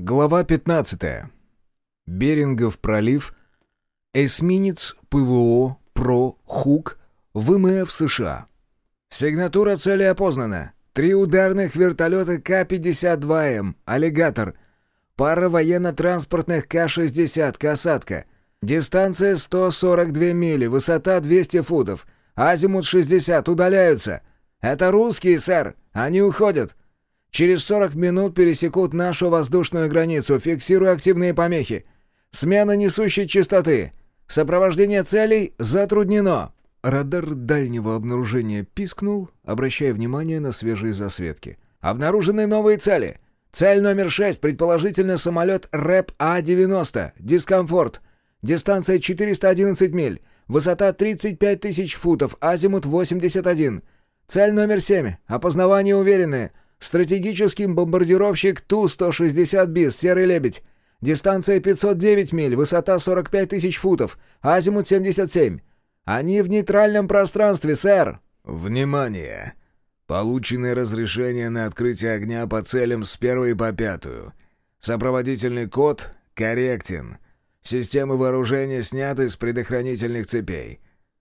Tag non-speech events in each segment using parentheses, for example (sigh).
Глава 15. Берингов пролив. Эсминец ПВО ПРО ХУК ВМФ США. Сигнатура цели опознана. Три ударных вертолета К-52М «Аллигатор». Пара военно-транспортных К-60 «Касатка». Дистанция 142 мили, высота 200 футов. Азимут 60, удаляются. Это русские, сэр. Они уходят. Через 40 минут пересекут нашу воздушную границу, фиксируя активные помехи. Смена несущей частоты. Сопровождение целей затруднено». Радар дальнего обнаружения пискнул, обращая внимание на свежие засветки. «Обнаружены новые цели. Цель номер 6, предположительно самолет РЭП-А-90. Дискомфорт. Дистанция 411 миль. Высота 35 тысяч футов. Азимут 81. Цель номер 7. Опознавание уверенное. Стратегический бомбардировщик Ту-160 БИС «Серый лебедь». Дистанция 509 миль, высота 45 тысяч футов, азимут 77. Они в нейтральном пространстве, сэр. Внимание! Получено разрешение на открытие огня по целям с первой по пятую. Сопроводительный код корректен. Системы вооружения сняты с предохранительных цепей.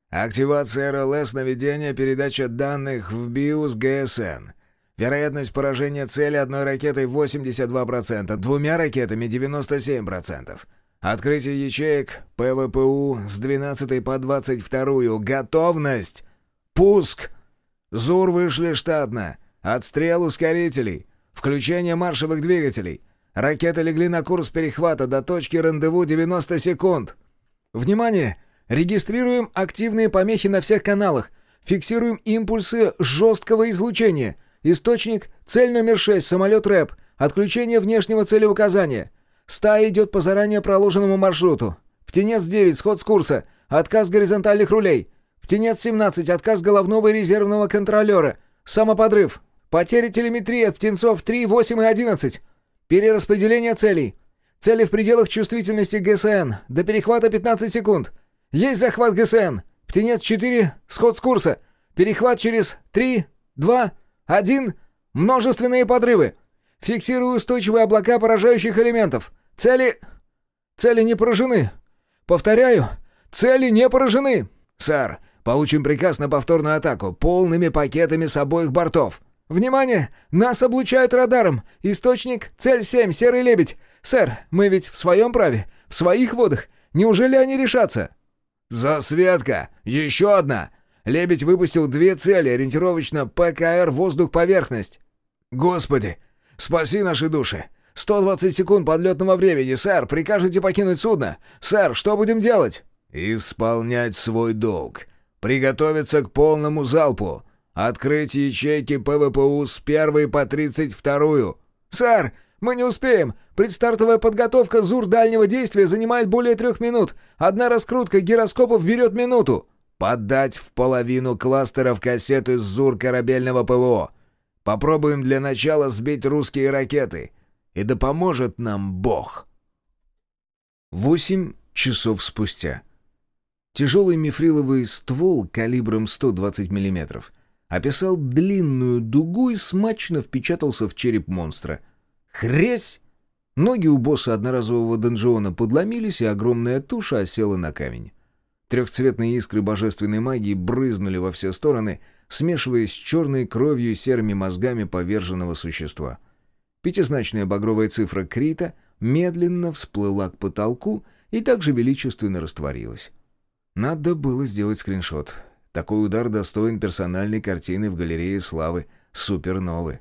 Активация РЛС наведения передача данных в БИУС ГСН. Вероятность поражения цели одной ракетой 82%, двумя ракетами 97%. Открытие ячеек ПВПУ с 12 по 22. Готовность! Пуск! ЗУР вышли штатно. Отстрел ускорителей. Включение маршевых двигателей. Ракеты легли на курс перехвата до точки рандеву 90 секунд. Внимание! Регистрируем активные помехи на всех каналах. Фиксируем импульсы жесткого излучения. Источник — цель номер 6, самолет РЭП. Отключение внешнего целеуказания. Стая идет по заранее проложенному маршруту. Птенец-9, сход с курса. Отказ горизонтальных рулей. Птенец-17, отказ головного и резервного контролера. Самоподрыв. Потери телеметрии от птенцов 3, 8 и 11. Перераспределение целей. Цели в пределах чувствительности ГСН. До перехвата 15 секунд. Есть захват ГСН. Птенец-4, сход с курса. Перехват через 3, 2, один. Множественные подрывы. Фиксирую устойчивые облака поражающих элементов. Цели... Цели не поражены. Повторяю, цели не поражены. Сэр, получим приказ на повторную атаку полными пакетами с обоих бортов. Внимание! Нас облучают радаром. Источник — цель 7, серый лебедь. Сэр, мы ведь в своем праве, в своих водах. Неужели они решатся? Засветка! Еще одна! Лебедь выпустил две цели, ориентировочно ПКР «Воздух-поверхность». «Господи! Спаси наши души! 120 секунд подлетного времени, сэр! Прикажете покинуть судно? Сэр, что будем делать?» «Исполнять свой долг. Приготовиться к полному залпу. Открыть ячейки ПВПУ с первой по тридцать вторую». «Сэр, мы не успеем. Предстартовая подготовка ЗУР дальнего действия занимает более трех минут. Одна раскрутка гироскопов берет минуту». Поддать в половину кластеров кассеты с ЗУР корабельного ПВО. Попробуем для начала сбить русские ракеты. И да поможет нам Бог. Восемь часов спустя. Тяжелый мифриловый ствол калибром 120 мм описал длинную дугу и смачно впечатался в череп монстра. Хресь! Ноги у босса одноразового донжиона подломились, и огромная туша осела на камень. Трехцветные искры божественной магии брызнули во все стороны, смешиваясь с черной кровью и серыми мозгами поверженного существа. Пятизначная багровая цифра Крита медленно всплыла к потолку и также величественно растворилась. Надо было сделать скриншот. Такой удар достоин персональной картины в галерее славы Суперновы.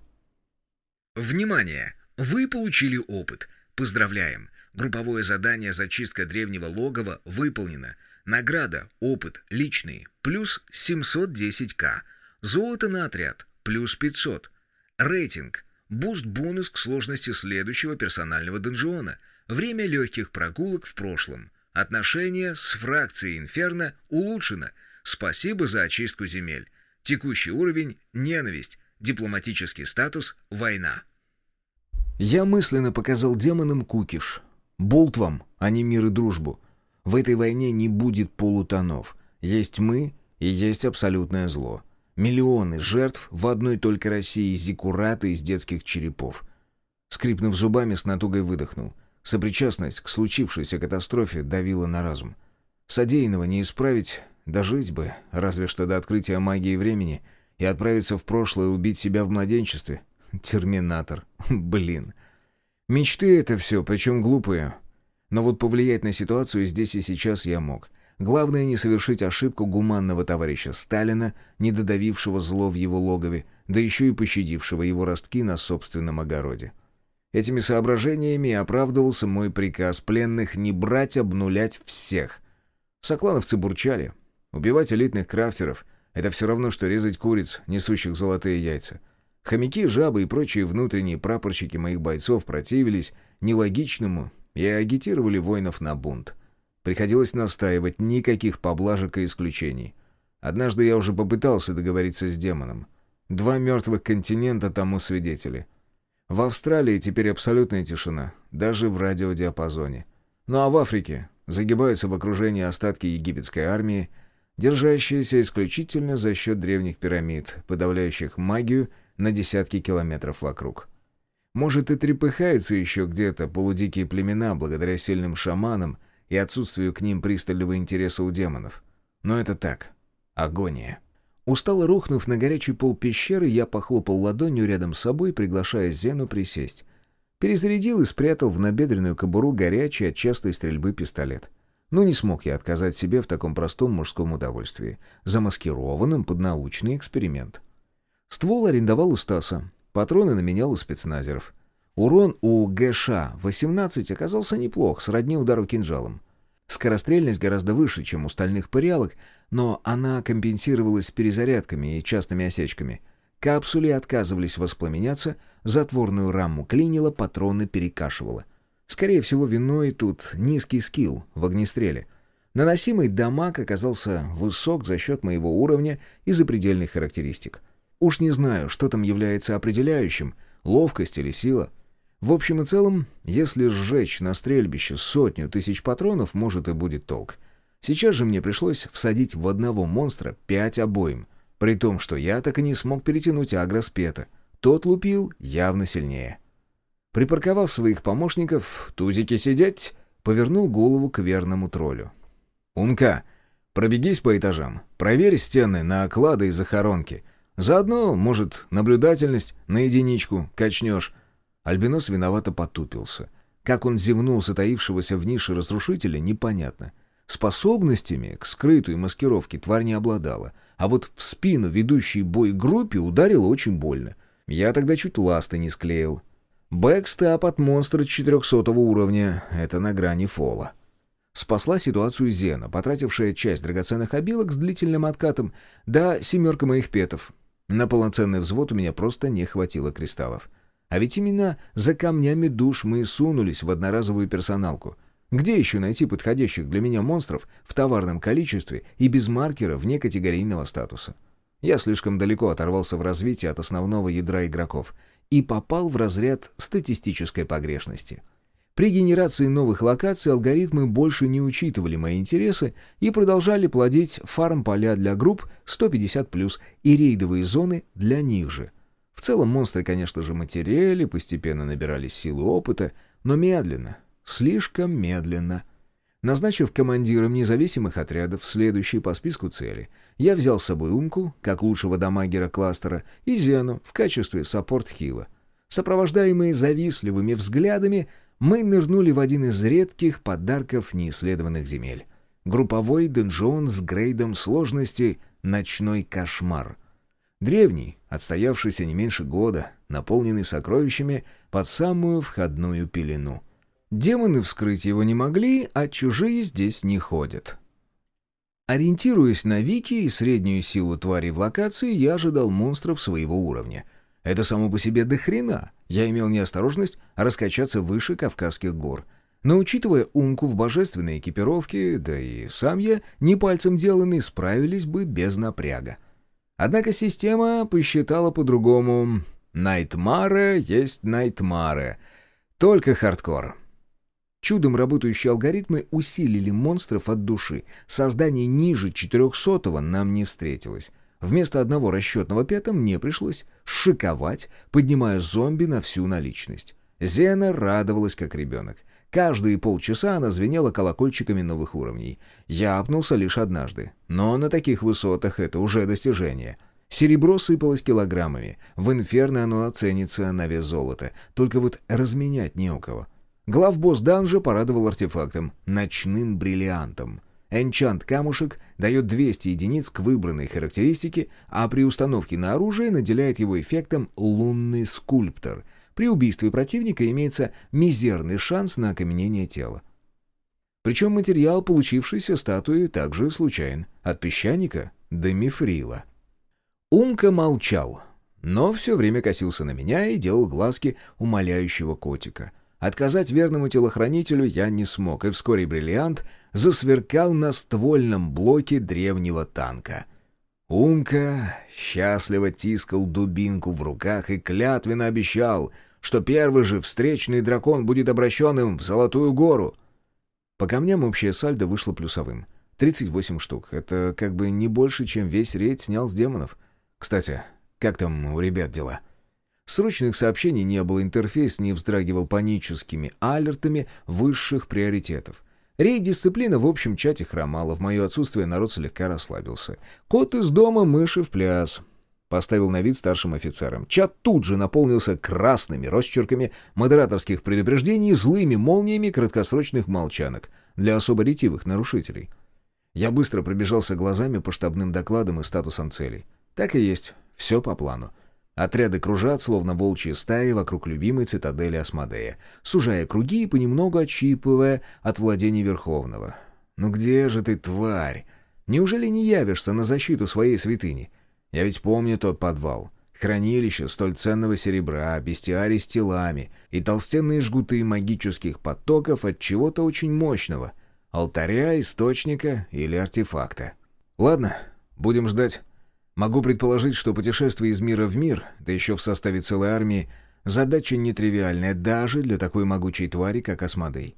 Внимание! Вы получили опыт. Поздравляем! Групповое задание «Зачистка древнего логова» выполнено — Награда, опыт, личный, плюс 710к. Золото на отряд, плюс 500. Рейтинг, буст-бонус к сложности следующего персонального донжиона. Время легких прогулок в прошлом. Отношение с фракцией Инферно улучшено. Спасибо за очистку земель. Текущий уровень – ненависть. Дипломатический статус – война. Я мысленно показал демонам кукиш. Болт вам, а не мир и дружбу. В этой войне не будет полутонов. Есть мы и есть абсолютное зло. Миллионы жертв в одной только России зиккураты из детских черепов. Скрипнув зубами, с натугой выдохнул. Сопричастность к случившейся катастрофе давила на разум. Содеянного не исправить, дожить бы, разве что до открытия магии времени, и отправиться в прошлое убить себя в младенчестве. Терминатор. (laughs) Блин. Мечты это все, причем глупые. Но вот повлиять на ситуацию здесь и сейчас я мог. Главное не совершить ошибку гуманного товарища Сталина, не додавившего зло в его логове, да еще и пощадившего его ростки на собственном огороде. Этими соображениями оправдывался мой приказ пленных не брать, обнулять всех. Соклановцы бурчали. Убивать элитных крафтеров — это все равно, что резать куриц, несущих золотые яйца. Хомяки, жабы и прочие внутренние прапорщики моих бойцов противились нелогичному и агитировали воинов на бунт. Приходилось настаивать, никаких поблажек и исключений. Однажды я уже попытался договориться с демоном. Два мертвых континента тому свидетели. В Австралии теперь абсолютная тишина, даже в радиодиапазоне. Ну а в Африке загибаются в окружении остатки египетской армии, держащиеся исключительно за счет древних пирамид, подавляющих магию на десятки километров вокруг. Может, и трепыхаются еще где-то полудикие племена благодаря сильным шаманам, и отсутствию к ним пристального интереса у демонов. Но это так. Агония. Устало рухнув на горячий пол пещеры, я похлопал ладонью рядом с собой, приглашая Зену присесть. Перезарядил и спрятал в набедренную кобуру горячий от частой стрельбы пистолет. Но не смог я отказать себе в таком простом мужском удовольствии, замаскированном под научный эксперимент. Ствол арендовал у Стаса, патроны наменял у спецназеров. Урон у ГШ-18 оказался неплох, сродни удару кинжалом. Скорострельность гораздо выше, чем у стальных париалок, но она компенсировалась перезарядками и частыми осечками. Капсули отказывались воспламеняться, затворную раму клинило, патроны перекашивало. Скорее всего, виной тут низкий скилл в огнестреле. Наносимый дамаг оказался высок за счет моего уровня и запредельных характеристик. Уж не знаю, что там является определяющим, ловкость или сила — в общем и целом, если сжечь на стрельбище сотню тысяч патронов, может и будет толк. Сейчас же мне пришлось всадить в одного монстра пять обоим, при том, что я так и не смог перетянуть агроспета. Тот лупил явно сильнее. Припарковав своих помощников, тузики сидеть, повернул голову к верному троллю. «Умка, пробегись по этажам, проверь стены на оклады и захоронки. Заодно, может, наблюдательность на единичку качнешь». Альбинос виновато потупился. Как он зевнул затаившегося в нише разрушителя, непонятно. Способностями к скрытой маскировке тварь не обладала, а вот в спину ведущей бой группе ударило очень больно. Я тогда чуть ласты не склеил. Backstab от монстра 400 уровня — это на грани фола. Спасла ситуацию Зена, потратившая часть драгоценных обилок с длительным откатом, да семерка моих петов. На полноценный взвод у меня просто не хватило кристаллов. А ведь именно за камнями душ мы и сунулись в одноразовую персоналку. Где еще найти подходящих для меня монстров в товарном количестве и без маркера вне категорийного статуса? Я слишком далеко оторвался в развитии от основного ядра игроков и попал в разряд статистической погрешности. При генерации новых локаций алгоритмы больше не учитывали мои интересы и продолжали плодить фарм-поля для групп 150+, и рейдовые зоны для них же. В целом монстры, конечно же, материали, постепенно набирали силы опыта, но медленно, слишком медленно. Назначив командиром независимых отрядов следующие по списку цели, я взял с собой Умку, как лучшего дамагера кластера, и Зену в качестве саппорт-хила. Сопровождаемые завистливыми взглядами, мы нырнули в один из редких подарков неисследованных земель. Групповой донжон с грейдом сложности «Ночной кошмар», Древний, отстоявшийся не меньше года, наполненный сокровищами под самую входную пелену. Демоны вскрыть его не могли, а чужие здесь не ходят. Ориентируясь на вики и среднюю силу твари в локации, я ожидал монстров своего уровня. Это само по себе до хрена. Я имел неосторожность раскачаться выше Кавказских гор. Но учитывая умку в божественной экипировке, да и сам я, не пальцем деланный, справились бы без напряга. Однако система посчитала по-другому. Найтмары есть найтмары. Только хардкор. Чудом работающие алгоритмы усилили монстров от души. Создание ниже 400-го нам не встретилось. Вместо одного расчетного пета мне пришлось шиковать, поднимая зомби на всю наличность. Зена радовалась как ребенок. Каждые полчаса она звенела колокольчиками новых уровней. Я апнулся лишь однажды. Но на таких высотах это уже достижение. Серебро сыпалось килограммами. В инферно оно оценится на вес золота. Только вот разменять не у кого. Главбосс данжа порадовал артефактом — ночным бриллиантом. Энчант камушек дает 200 единиц к выбранной характеристике, а при установке на оружие наделяет его эффектом «лунный скульптор», при убийстве противника имеется мизерный шанс на окаменение тела. Причем материал получившейся статуи также случайен. От песчаника до мифрила. Умка молчал, но все время косился на меня и делал глазки умоляющего котика. Отказать верному телохранителю я не смог, и вскоре бриллиант засверкал на ствольном блоке древнего танка — Умка счастливо тискал дубинку в руках и клятвенно обещал, что первый же встречный дракон будет обращен им в Золотую гору. По камням общее сальдо вышло плюсовым. 38 штук. Это как бы не больше, чем весь рейд снял с демонов. Кстати, как там у ребят дела? Срочных сообщений не было, интерфейс не вздрагивал паническими алертами высших приоритетов. Рейд-дисциплина в общем чате хромала, в мое отсутствие народ слегка расслабился. Кот из дома, мыши в пляс. Поставил на вид старшим офицерам. Чат тут же наполнился красными росчерками модераторских предупреждений злыми молниями краткосрочных молчанок для особо ретивых нарушителей. Я быстро пробежался глазами по штабным докладам и статусам целей. Так и есть, все по плану. Отряды кружат, словно волчьи стаи, вокруг любимой цитадели Асмодея, сужая круги и понемногу отщипывая от владений Верховного. «Ну где же ты, тварь? Неужели не явишься на защиту своей святыни? Я ведь помню тот подвал. Хранилище столь ценного серебра, бестиарий с телами и толстенные жгуты магических потоков от чего-то очень мощного. Алтаря, источника или артефакта. Ладно, будем ждать». Могу предположить, что путешествие из мира в мир, да еще в составе целой армии, задача нетривиальная даже для такой могучей твари, как Асмодей.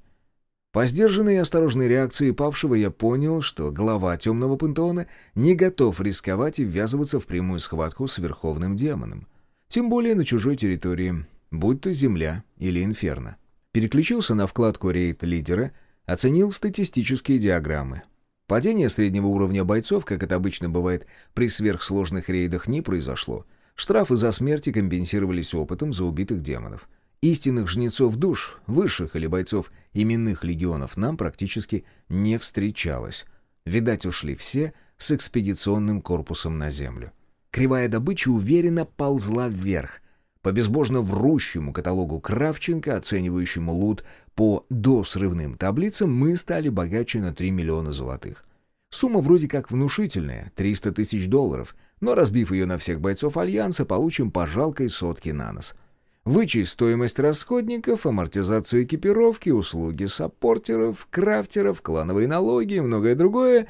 По сдержанной и осторожной реакции павшего я понял, что глава темного пантеона не готов рисковать и ввязываться в прямую схватку с верховным демоном. Тем более на чужой территории, будь то земля или инферно. Переключился на вкладку рейд лидера, оценил статистические диаграммы. Падение среднего уровня бойцов, как это обычно бывает при сверхсложных рейдах, не произошло. Штрафы за смерти компенсировались опытом за убитых демонов. Истинных жнецов душ, высших или бойцов именных легионов нам практически не встречалось. Видать, ушли все с экспедиционным корпусом на землю. Кривая добыча уверенно ползла вверх. По безбожно врущему каталогу Кравченко, оценивающему лут по досрывным таблицам мы стали богаче на 3 миллиона золотых. Сумма вроде как внушительная — 300 тысяч долларов, но разбив ее на всех бойцов Альянса, получим по жалкой сотке на нос. Вычесть стоимость расходников, амортизацию экипировки, услуги саппортеров, крафтеров, клановые налоги и многое другое,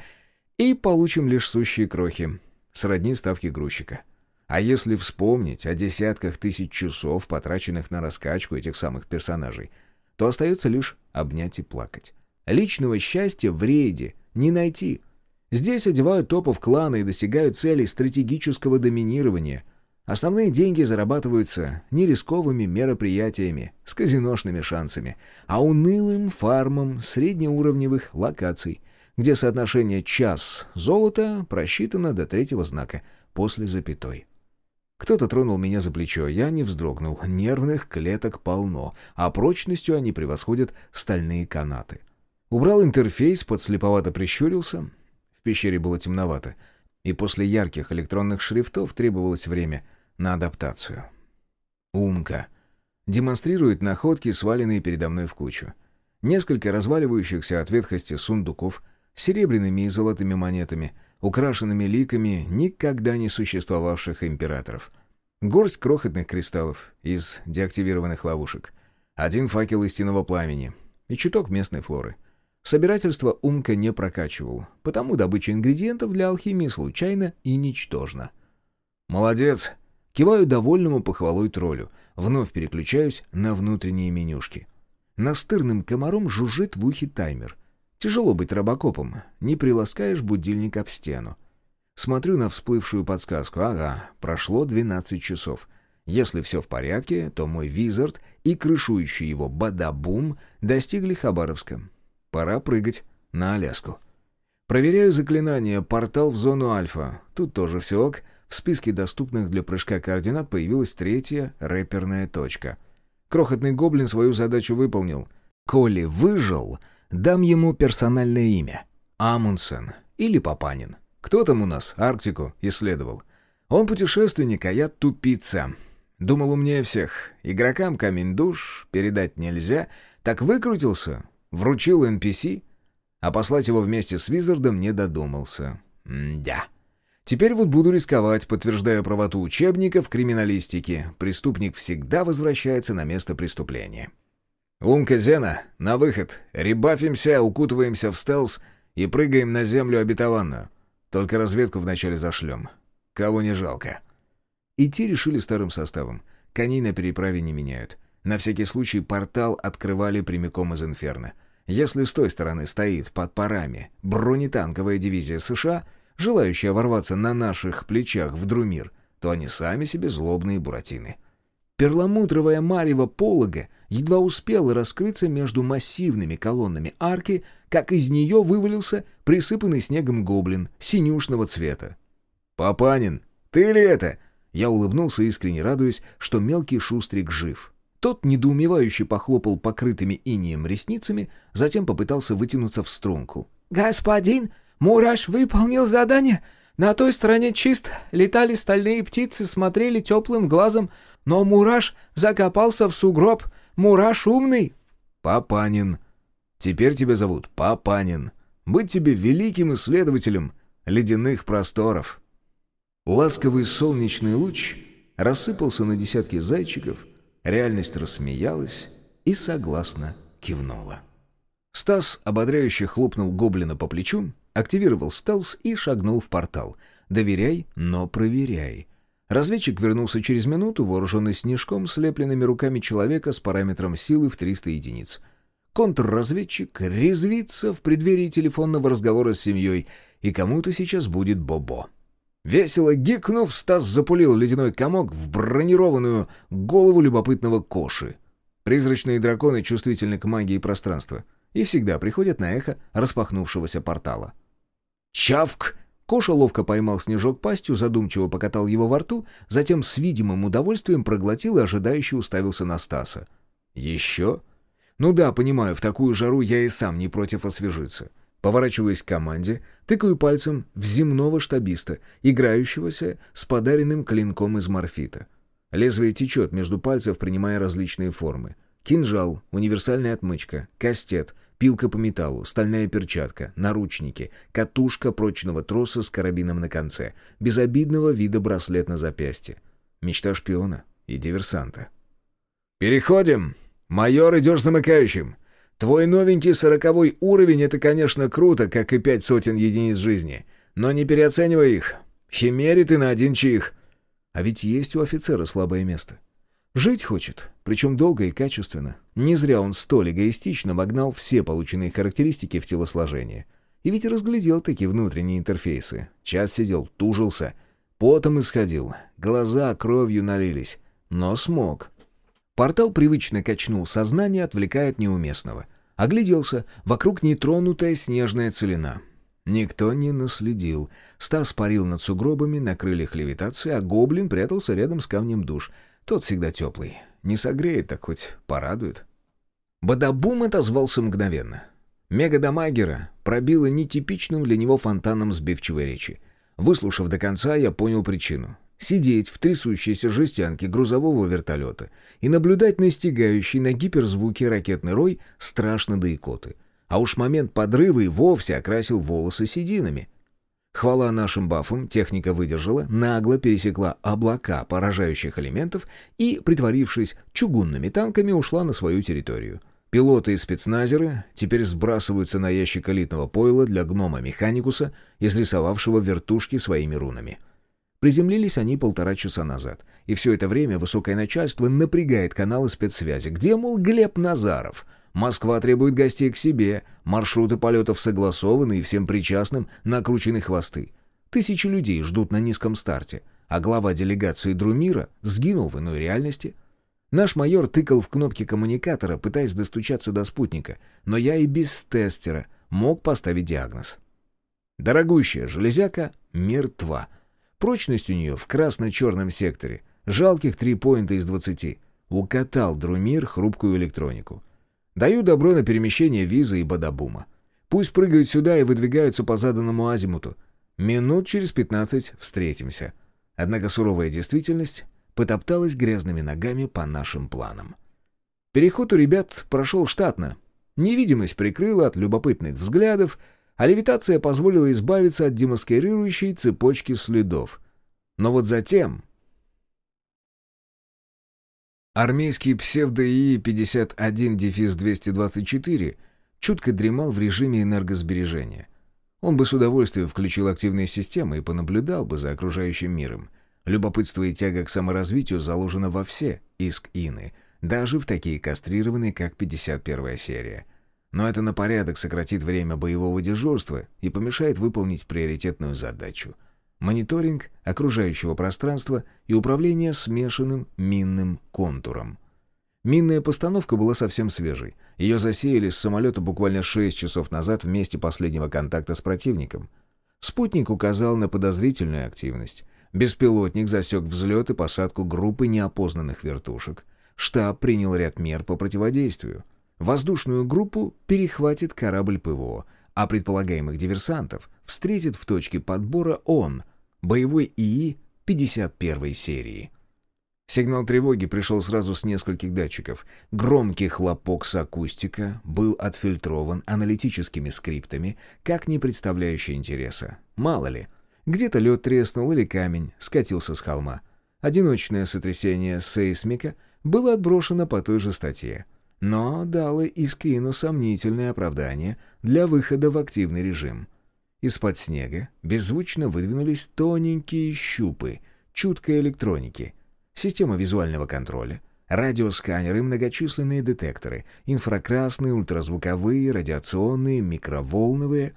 и получим лишь сущие крохи, сродни ставки грузчика. А если вспомнить о десятках тысяч часов, потраченных на раскачку этих самых персонажей — то остается лишь обнять и плакать. Личного счастья в рейде не найти. Здесь одевают топов клана и достигают целей стратегического доминирования. Основные деньги зарабатываются не рисковыми мероприятиями с казиношными шансами, а унылым фармом среднеуровневых локаций, где соотношение час золота просчитано до третьего знака после запятой. Кто-то тронул меня за плечо, я не вздрогнул. Нервных клеток полно, а прочностью они превосходят стальные канаты. Убрал интерфейс, подслеповато прищурился. В пещере было темновато, и после ярких электронных шрифтов требовалось время на адаптацию. Умка. Демонстрирует находки, сваленные передо мной в кучу. Несколько разваливающихся от ветхости сундуков с серебряными и золотыми монетами — украшенными ликами никогда не существовавших императоров. Горсть крохотных кристаллов из деактивированных ловушек. Один факел истинного пламени и чуток местной флоры. Собирательство Умка не прокачивал, потому добыча ингредиентов для алхимии случайно и ничтожна. «Молодец!» Киваю довольному похвалой троллю. Вновь переключаюсь на внутренние менюшки. Настырным комаром жужжит в ухе таймер. Тяжело быть робокопом, не приласкаешь будильник об стену. Смотрю на всплывшую подсказку. Ага, прошло 12 часов. Если все в порядке, то мой визард и крышующий его бадабум достигли Хабаровска. Пора прыгать на Аляску. Проверяю заклинание «Портал в зону Альфа». Тут тоже все ок. В списке доступных для прыжка координат появилась третья рэперная точка. Крохотный гоблин свою задачу выполнил. Коли выжил, дам ему персональное имя. Амундсен или Папанин. Кто там у нас Арктику исследовал? Он путешественник, а я тупица. Думал умнее всех. Игрокам камень душ передать нельзя. Так выкрутился, вручил NPC, а послать его вместе с Визардом не додумался. М-да. Теперь вот буду рисковать, подтверждая правоту учебников криминалистики. Преступник всегда возвращается на место преступления. Умка Зена, на выход. Ребафимся, укутываемся в стелс и прыгаем на землю обетованную. Только разведку вначале зашлем. Кого не жалко. Идти решили старым составом. Коней на переправе не меняют. На всякий случай портал открывали прямиком из Инферно. Если с той стороны стоит под парами бронетанковая дивизия США, желающая ворваться на наших плечах в Друмир, то они сами себе злобные буратины. Перламутровая марево полога едва успела раскрыться между массивными колоннами арки, как из нее вывалился присыпанный снегом гоблин синюшного цвета. «Папанин, ты ли это?» Я улыбнулся, искренне радуясь, что мелкий шустрик жив. Тот недоумевающе похлопал покрытыми инием ресницами, затем попытался вытянуться в струнку. «Господин, Мураш выполнил задание. На той стороне чист, летали стальные птицы, смотрели теплым глазом, но Мураш закопался в сугроб. Мураш умный». «Папанин. Теперь тебя зовут Папанин. Быть тебе великим исследователем ледяных просторов». Ласковый солнечный луч рассыпался на десятки зайчиков, Реальность рассмеялась и согласно кивнула. Стас ободряюще хлопнул гоблина по плечу, активировал стелс и шагнул в портал. «Доверяй, но проверяй». Разведчик вернулся через минуту, вооруженный снежком, слепленными руками человека с параметром силы в 300 единиц. Контрразведчик резвится в преддверии телефонного разговора с семьей, и кому-то сейчас будет бобо. Весело гикнув, Стас запулил ледяной комок в бронированную голову любопытного коши. Призрачные драконы чувствительны к магии пространства и всегда приходят на эхо распахнувшегося портала. «Чавк!» Коша ловко поймал снежок пастью, задумчиво покатал его во рту, затем с видимым удовольствием проглотил и ожидающе уставился на Стаса. «Еще?» «Ну да, понимаю, в такую жару я и сам не против освежиться. Поворачиваясь к команде, тыкаю пальцем в земного штабиста, играющегося с подаренным клинком из морфита. Лезвие течет между пальцев, принимая различные формы. Кинжал, универсальная отмычка, кастет, пилка по металлу, стальная перчатка, наручники, катушка прочного троса с карабином на конце, безобидного вида браслет на запястье. Мечта шпиона и диверсанта. «Переходим! Майор, идешь замыкающим!» Твой новенький сороковой уровень — это, конечно, круто, как и пять сотен единиц жизни. Но не переоценивай их. Химери ты на один чих. А ведь есть у офицера слабое место. Жить хочет, причем долго и качественно. Не зря он столь эгоистично вогнал все полученные характеристики в телосложение. И ведь разглядел такие внутренние интерфейсы. Час сидел, тужился, потом исходил, глаза кровью налились. Но смог. Портал привычно качнул сознание, отвлекая от неуместного. Огляделся, вокруг нетронутая снежная целина. Никто не наследил. Стас парил над сугробами на крыльях левитации, а гоблин прятался рядом с камнем душ. Тот всегда теплый. Не согреет, так хоть порадует. Бадабум отозвался мгновенно. Мега-дамагера пробило нетипичным для него фонтаном сбивчивой речи. Выслушав до конца, я понял причину. Сидеть в трясущейся жестянке грузового вертолета и наблюдать на стегающий на гиперзвуке ракетный рой страшно до икоты. А уж момент подрыва и вовсе окрасил волосы сединами. Хвала нашим бафам, техника выдержала, нагло пересекла облака поражающих элементов и, притворившись чугунными танками, ушла на свою территорию. Пилоты и спецназеры теперь сбрасываются на ящик элитного пойла для гнома-механикуса, изрисовавшего вертушки своими рунами. Приземлились они полтора часа назад. И все это время высокое начальство напрягает каналы спецсвязи. Где, мол, Глеб Назаров? Москва требует гостей к себе. Маршруты полетов согласованы и всем причастным накручены хвосты. Тысячи людей ждут на низком старте. а глава делегации Друмира сгинул в иной реальности. Наш майор тыкал в кнопки коммуникатора, пытаясь достучаться до спутника, но я и без тестера мог поставить диагноз. Дорогущая железяка мертва. Прочность у нее в красно-черном секторе. Жалких три поинта из двадцати. Укатал Друмир хрупкую электронику. Даю добро на перемещение визы и бадабума. Пусть прыгают сюда и выдвигаются по заданному азимуту. Минут через пятнадцать встретимся. Однако суровая действительность потопталась грязными ногами по нашим планам. Переход у ребят прошел штатно. Невидимость прикрыла от любопытных взглядов, а левитация позволила избавиться от демаскирирующей цепочки следов. Но вот затем... Армейский псевдо-ИИ-51-224 чутко дремал в режиме энергосбережения. Он бы с удовольствием включил активные системы и понаблюдал бы за окружающим миром. Любопытство и тяга к саморазвитию заложено во все иск-ины, даже в такие кастрированные, как 51 серия. Но это на порядок сократит время боевого дежурства и помешает выполнить приоритетную задачу — мониторинг окружающего пространства и управление смешанным минным контуром. Минная постановка была совсем свежей. Ее засеяли с самолета буквально 6 часов назад в месте последнего контакта с противником. Спутник указал на подозрительную активность. Беспилотник засек взлет и посадку группы неопознанных вертушек. Штаб принял ряд мер по противодействию. Воздушную группу перехватит корабль ПВО, а предполагаемых диверсантов встретит в точке подбора он, боевой ИИ 51 серии. Сигнал тревоги пришел сразу с нескольких датчиков. Громкий хлопок с акустика был отфильтрован аналитическими скриптами, как не представляющий интереса. Мало ли, где-то лед треснул или камень скатился с холма. Одиночное сотрясение сейсмика было отброшено по той же статье. Но дало Искину сомнительное оправдание для выхода в активный режим. Из-под снега беззвучно выдвинулись тоненькие щупы чуткой электроники — система визуального контроля, радиосканеры многочисленные детекторы, инфракрасные, ультразвуковые, радиационные, микроволновые.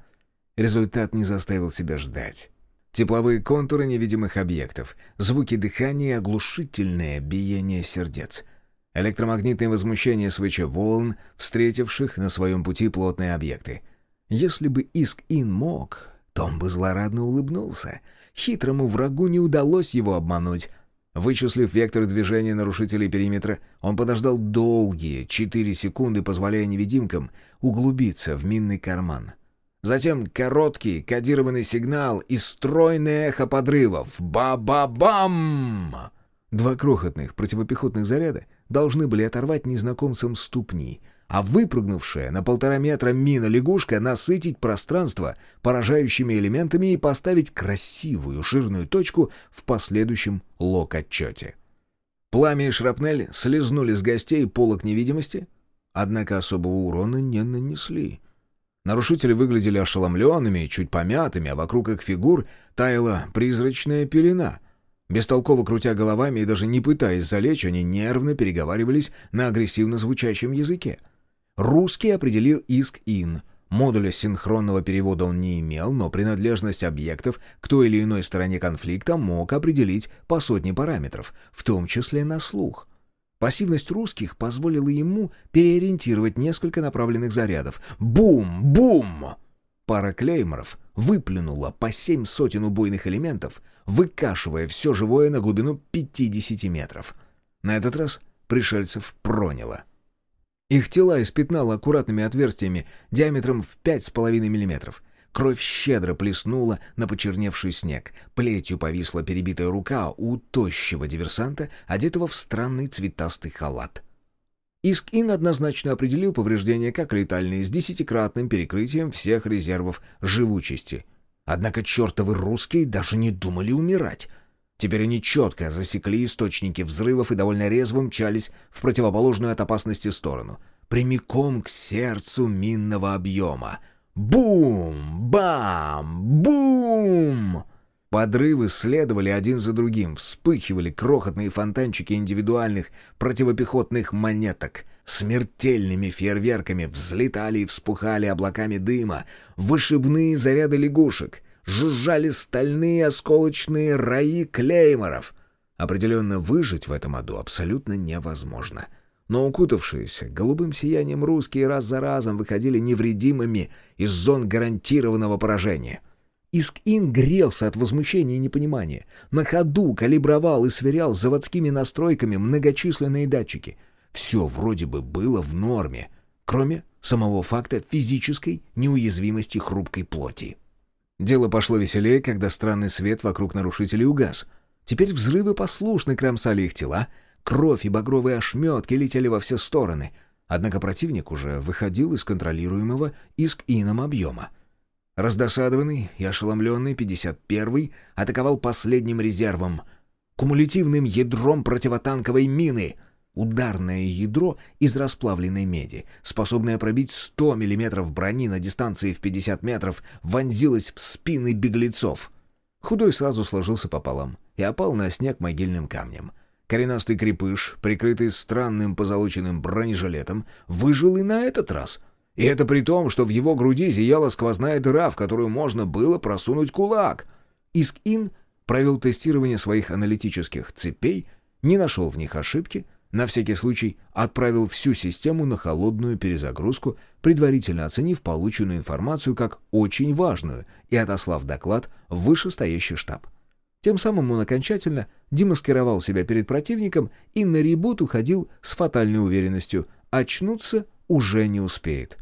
Результат не заставил себя ждать. Тепловые контуры невидимых объектов, звуки дыхания и оглушительное биение сердец. Электромагнитное возмущение свеча волн, встретивших на своем пути плотные объекты. Если бы Иск-Ин мог, то он бы злорадно улыбнулся. Хитрому врагу не удалось его обмануть — Вычислив вектор движения нарушителей периметра, он подождал долгие 4 секунды, позволяя невидимкам углубиться в минный карман. Затем короткий кодированный сигнал и стройное эхо подрывов. Ба-ба-бам! Два крохотных противопехотных заряда должны были оторвать незнакомцам ступни — а выпрыгнувшая на полтора метра мина-лягушка насытить пространство поражающими элементами и поставить красивую жирную точку в последующем лок-отчете. Пламя и шрапнель слезнули с гостей полок невидимости, однако особого урона не нанесли. Нарушители выглядели ошеломленными, чуть помятыми, а вокруг их фигур таяла призрачная пелена. Бестолково крутя головами и даже не пытаясь залечь, они нервно переговаривались на агрессивно звучащем языке — Русский определил иск-ин. Модуля синхронного перевода он не имел, но принадлежность объектов к той или иной стороне конфликта мог определить по сотне параметров, в том числе на слух. Пассивность русских позволила ему переориентировать несколько направленных зарядов. Бум! Бум! Пара клейморов выплюнула по семь сотен убойных элементов, выкашивая все живое на глубину 50 метров. На этот раз пришельцев проняло. Их тела испятнало аккуратными отверстиями диаметром в 5,5 мм. Кровь щедро плеснула на почерневший снег. Плетью повисла перебитая рука у тощего диверсанта, одетого в странный цветастый халат. Иск-Ин однозначно определил повреждения как летальные с десятикратным перекрытием всех резервов живучести. Однако чертовы русские даже не думали умирать — Теперь они четко засекли источники взрывов и довольно резво мчались в противоположную от опасности сторону. Прямиком к сердцу минного объема. Бум! Бам! Бум! Подрывы следовали один за другим, вспыхивали крохотные фонтанчики индивидуальных противопехотных монеток. Смертельными фейерверками взлетали и вспухали облаками дыма, вышибные заряды лягушек — жужжали стальные осколочные раи клейморов. Определенно выжить в этом аду абсолютно невозможно. Но укутавшиеся голубым сиянием русские раз за разом выходили невредимыми из зон гарантированного поражения — Иск-Ин грелся от возмущения и непонимания. На ходу калибровал и сверял с заводскими настройками многочисленные датчики. Все вроде бы было в норме, кроме самого факта физической неуязвимости хрупкой плоти. Дело пошло веселее, когда странный свет вокруг нарушителей угас. Теперь взрывы послушно кромсали их тела, кровь и багровые ошметки летели во все стороны. Однако противник уже выходил из контролируемого Иск-Ином объема — Раздосадованный и ошеломленный 51-й атаковал последним резервом — кумулятивным ядром противотанковой мины. Ударное ядро из расплавленной меди, способное пробить 100 мм брони на дистанции в 50 метров, вонзилось в спины беглецов. Худой сразу сложился пополам и опал на снег могильным камнем. Коренастый крепыш, прикрытый странным позолоченным бронежилетом, выжил и на этот раз — и это при том, что в его груди зияла сквозная дыра, в которую можно было просунуть кулак. Иск-Ин провел тестирование своих аналитических цепей, не нашел в них ошибки, на всякий случай отправил всю систему на холодную перезагрузку, предварительно оценив полученную информацию как очень важную и отослав доклад в вышестоящий штаб. Тем самым он окончательно демаскировал себя перед противником и на ребут уходил с фатальной уверенностью. Очнуться уже не успеет.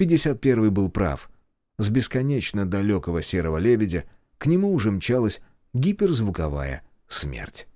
51-й был прав. С бесконечно далекого серого лебедя к нему уже мчалась гиперзвуковая смерть.